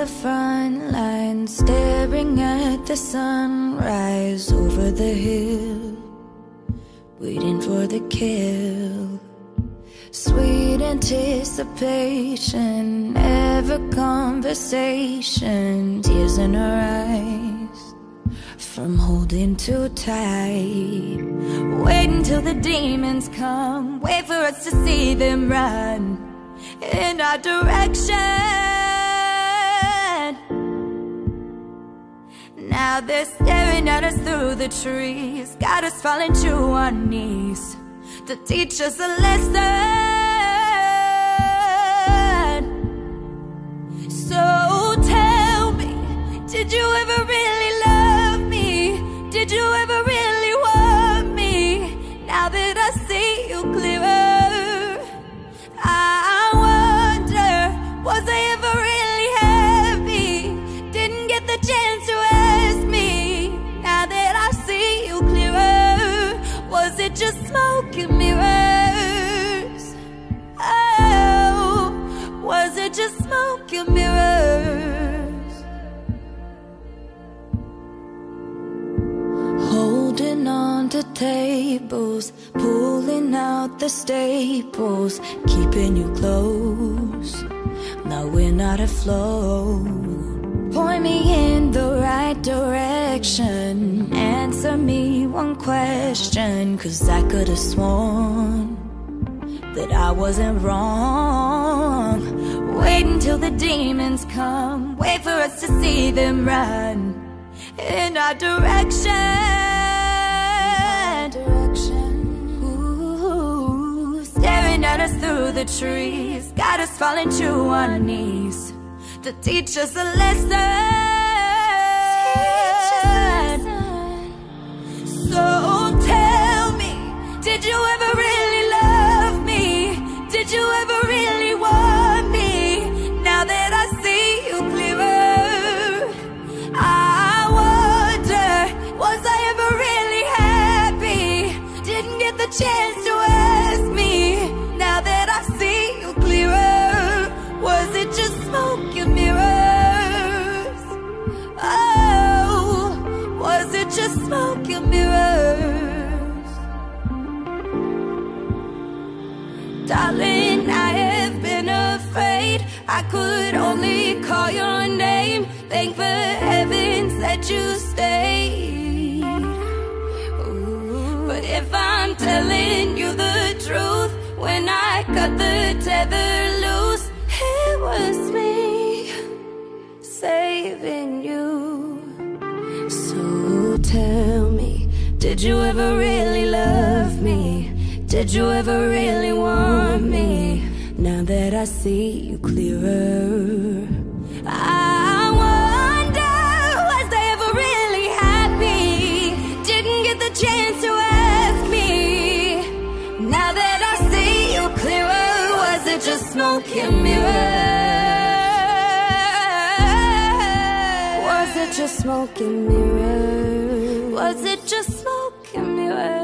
the front line, staring at the sunrise over the hill, waiting for the kill. Sweet anticipation, ever conversation, tears in her eyes from holding too tight. Wait until the demons come, wait for us to see them run in our direction. Now they're staring at us through the trees, got us falling to our knees to teach us a lesson. To tables, pulling out the staples, keeping you close. Now we're not afloat. Point me in the right direction. Answer me one question, cause I could have sworn that I wasn't wrong. Wait until the demons come, wait for us to see them run in our direction. Us through the trees, got us falling to our knees to teach us a lesson. So tell me, did you ever really love me? Did you ever really want me? Now that I see you clearer, I wonder, was I ever really happy? Didn't get the chance to ask me. Thank the heavens that you stayed. But if I'm telling you the truth, when I cut the tether loose, it was me saving you. So tell me, did you ever really love me? Did you ever really want me? Now that I see you clearer, and mirrors? Was it just smoke and mirrors? Was it just smoke and mirrors?